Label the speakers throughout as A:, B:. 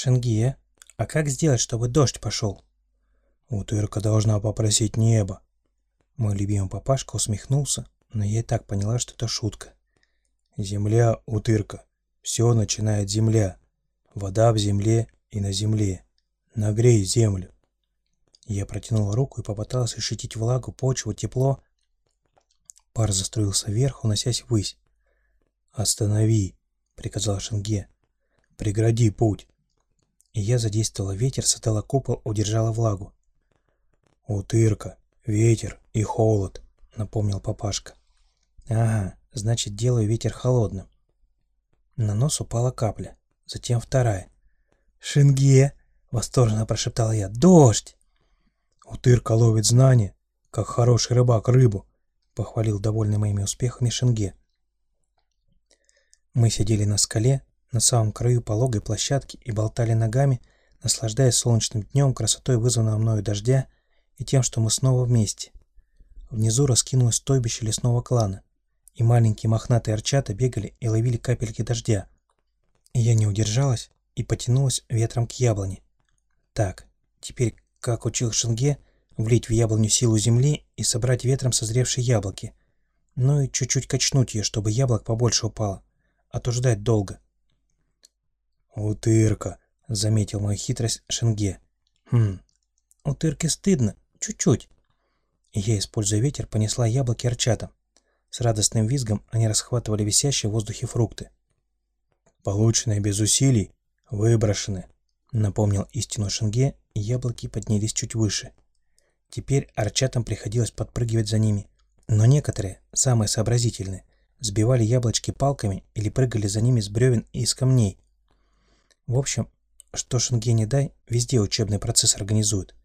A: Шенгие, а как сделать, чтобы дождь пошел?
B: Утырка должна попросить небо.
A: Мой любимый папашка усмехнулся, но я и так поняла, что это шутка.
B: Земля, утырка. Все начинает земля. Вода в земле и на земле. Нагрей землю.
A: Я протянула руку и попыталась ощутить влагу, почву, тепло. Пар заструился вверх, уносясь ввысь.
B: «Останови!» — приказал Шенге. «Прегради путь!»
A: Я задействовала ветер, создала купол, удержала влагу.
B: «Утырка, ветер и холод», — напомнил папашка.
A: «Ага, значит, делаю ветер холодным». На нос упала капля, затем вторая. «Шенге!» — восторженно прошептала я. «Дождь!»
B: «Утырка ловит знания, как хороший рыбак рыбу», — похвалил довольный моими успехами Шенге.
A: Мы сидели на скале, на самом краю пологой площадки и болтали ногами, наслаждаясь солнечным днем, красотой вызванного мною дождя и тем, что мы снова вместе. Внизу раскинулось стойбище лесного клана, и маленькие мохнатые арчата бегали и ловили капельки дождя. И я не удержалась и потянулась ветром к яблоне. Так, теперь, как учил Шенге, влить в яблоню силу земли и собрать ветром созревшие яблоки, ну и чуть-чуть качнуть ее, чтобы яблок побольше упало а то ждать долго.
B: «Утырка», — заметил мою хитрость Шенге.
A: «Хм, утырке стыдно, чуть-чуть». Я, используя ветер, понесла яблоки арчатам. С радостным визгом они расхватывали висящие в воздухе фрукты.
B: «Полученные без усилий, выброшены», — напомнил истину Шенге, и яблоки поднялись чуть выше.
A: Теперь арчатам приходилось подпрыгивать за ними, но некоторые, самые сообразительные, сбивали яблочки палками или прыгали за ними с бревен и из камней. В общем, что Шенге не дай, везде учебный процесс организуют.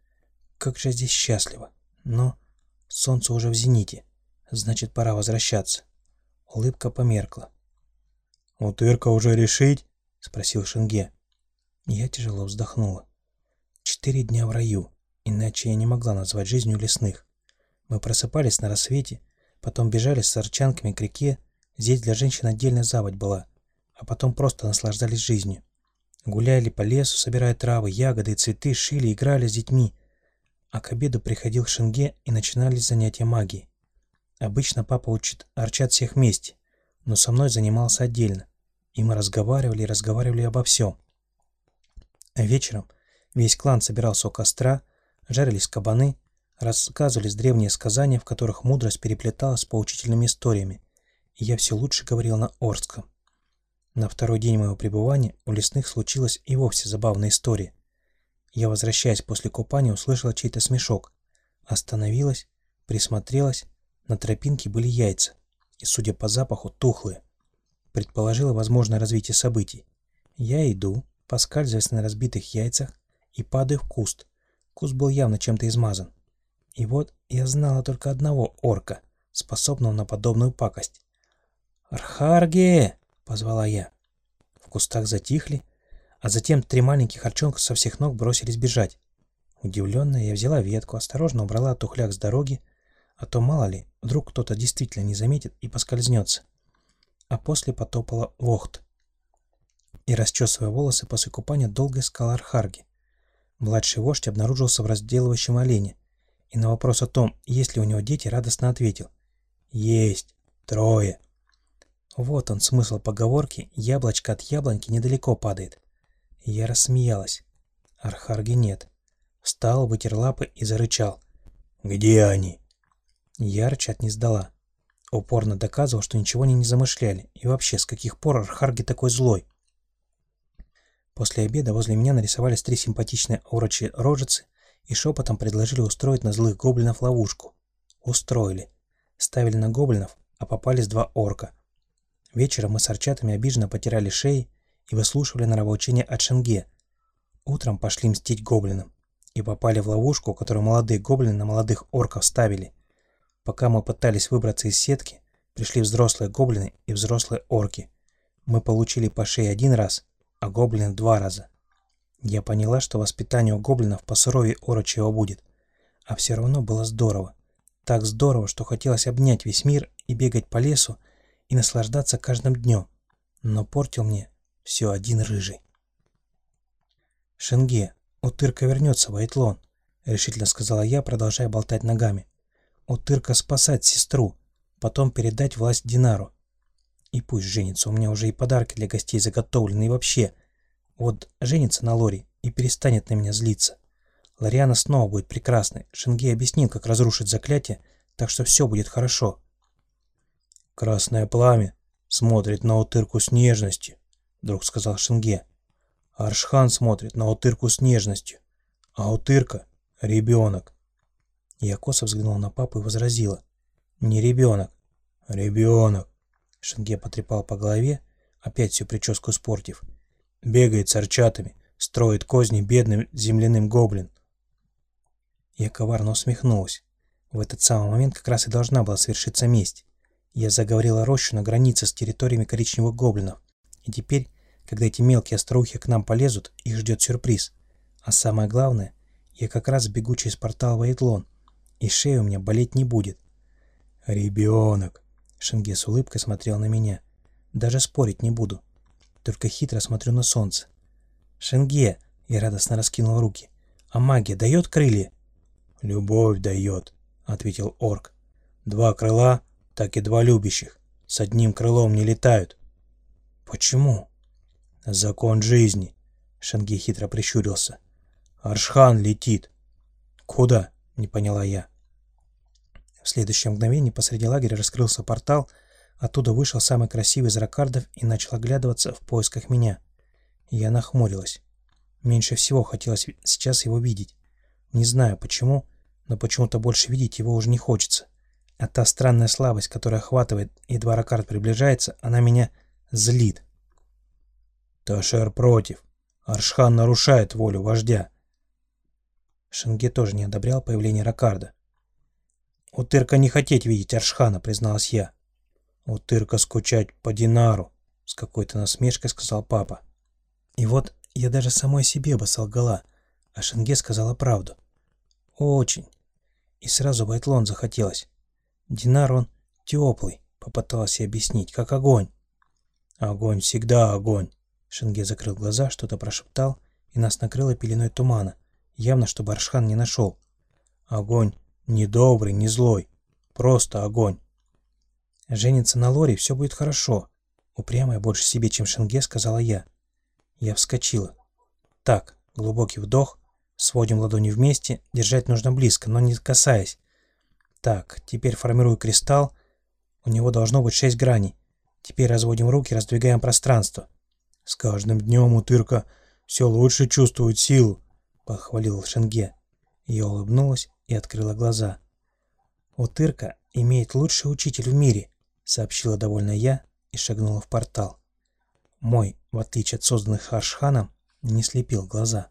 A: Как же здесь счастливо. Но солнце уже в зените, значит, пора возвращаться. Улыбка померкла.
B: «Утырка уже решить?» — спросил Шенге.
A: Я тяжело вздохнула. Четыре дня в раю, иначе я не могла назвать жизнью лесных. Мы просыпались на рассвете, Потом бежали с арчанками к реке, здесь для женщин отдельная заводь была, а потом просто наслаждались жизнью. Гуляли по лесу, собирая травы, ягоды и цветы, шили, играли с детьми. А к обеду приходил Шенге и начинались занятия магией. Обычно папа учит арчат всех вместе, но со мной занимался отдельно. И мы разговаривали и разговаривали обо всем. А вечером весь клан собирался у костра, жарились кабаны, Рассказывались древние сказания, в которых мудрость переплеталась с поучительными историями, и я все лучше говорил на Орском. На второй день моего пребывания у лесных случилась и вовсе забавная история. Я, возвращаясь после купания, услышала чей-то смешок. Остановилась, присмотрелась, на тропинке были яйца, и, судя по запаху, тухлые. Предположила возможное развитие событий. Я иду, поскальзываясь на разбитых яйцах, и падаю в куст. Куст был явно чем-то измазан. И вот я знала только одного орка, способного на подобную пакость. «Архарге!» — позвала я. В кустах затихли, а затем три маленьких арчонка со всех ног бросились бежать. Удивленная, я взяла ветку, осторожно убрала тухляк с дороги, а то, мало ли, вдруг кто-то действительно не заметит и поскользнется. А после потопала вохт. И, расчесывая волосы после купания, долго искала Архарги. Младший вождь обнаружился в разделывающем олене, и на вопрос о том, есть ли у него дети, радостно ответил. «Есть. Трое». Вот он, смысл поговорки «яблочко от яблоньки недалеко падает». Я рассмеялась. Архарги нет. Встал, вытер лапы и зарычал.
B: «Где они?»
A: Я рычать не сдала. Упорно доказывал, что ничего они не замышляли. И вообще, с каких пор Архарги такой злой? После обеда возле меня нарисовались три симпатичные урочи рожицы и шепотом предложили устроить на злых гоблинов ловушку. Устроили. Ставили на гоблинов, а попались два орка. Вечером мы с арчатами обиженно потирали шеи и выслушивали нравоучения от Шенге. Утром пошли мстить гоблинам и попали в ловушку, которую молодые гоблины на молодых орков ставили. Пока мы пытались выбраться из сетки, пришли взрослые гоблины и взрослые орки. Мы получили по шее один раз, а гоблины два раза. Я поняла, что воспитание у гоблинов по суровее орочьего будет. А все равно было здорово. Так здорово, что хотелось обнять весь мир и бегать по лесу и наслаждаться каждым днем. Но портил мне все один рыжий. «Шенге, Утырка вернется в Айтлон», — решительно сказала я, продолжая болтать ногами. «Утырка спасать сестру, потом передать власть Динару. И пусть женится, у меня уже и подарки для гостей заготовлены, и вообще. Вот женится на Лори и перестанет на меня злиться. Лориана снова будет прекрасной. Шенге объяснил, как разрушить заклятие, так что все будет хорошо».
B: «Красное пламя смотрит на утырку с нежностью», — вдруг сказал Шенге. Аршхан смотрит на утырку с нежностью, а утырка — ребенок.
A: Я косо взглянул на папу и возразила. «Не ребенок».
B: «Ребенок».
A: Шенге потрепал по голове, опять всю прическу испортив.
B: «Бегает с арчатами, строит козни бедным земляным гоблин».
A: Я коварно усмехнулась. В этот самый момент как раз и должна была совершиться месть. Я заговорила рощу на границе с территориями коричневых гоблинов. И теперь когда эти мелкие остроухи к нам полезут, их ждет сюрприз. А самое главное, я как раз бегу через портал Вайтлон, и шея у меня болеть не будет.
B: «Ребенок!»
A: Шенге с улыбкой смотрел на меня. «Даже спорить не буду. Только хитро смотрю на солнце. «Шенге!» — я радостно раскинул руки. «А магия дает крылья?»
B: «Любовь дает», — ответил орк. «Два крыла, так и два любящих. С одним крылом не летают».
A: «Почему?»
B: «Закон жизни», — Шенги хитро прищурился. «Аршхан летит».
A: «Куда?» — не поняла я. В следующее мгновение посреди лагеря раскрылся портал, оттуда вышел самый красивый из ракардов и начал оглядываться в поисках меня. Я нахмурилась. Меньше всего хотелось сейчас его видеть. Не знаю почему, но почему-то больше видеть его уже не хочется. А та странная слабость, которая охватывает, едва ракард приближается, она меня злит.
B: Ташер против. Аршхан нарушает волю вождя.
A: Шенге тоже не одобрял появление Ракарда. «Утырка не хотеть видеть Аршхана», — призналась я.
B: «Утырка скучать по Динару», — с какой-то насмешкой сказал папа.
A: И вот я даже самой себе бы солгала, а Шенге сказала правду. Очень. И сразу Байтлон захотелось. Динар он теплый, попыталась объяснить, как огонь.
B: Огонь всегда огонь,
A: Шенге закрыл глаза, что-то прошептал, и нас накрыло пеленой тумана, явно, чтобы Аршхан не нашел.
B: Огонь не добрый, не злой, просто огонь.
A: Женится на Лори, все будет хорошо. Упрямая больше себе, чем Шенге, сказала я. Я вскочила. Так, глубокий вдох, сводим ладони вместе, держать нужно близко, но не касаясь. Так, теперь формирую кристалл, у него должно быть шесть граней. Теперь разводим руки, раздвигаем пространство.
B: «С каждым днем Утырка все лучше чувствует силу», — похвалил Шенге.
A: Я улыбнулась и открыла глаза. «Утырка имеет лучший учитель в мире», — сообщила довольно я и шагнула в портал. Мой, в отличие от созданных Аршханом, не слепил глаза.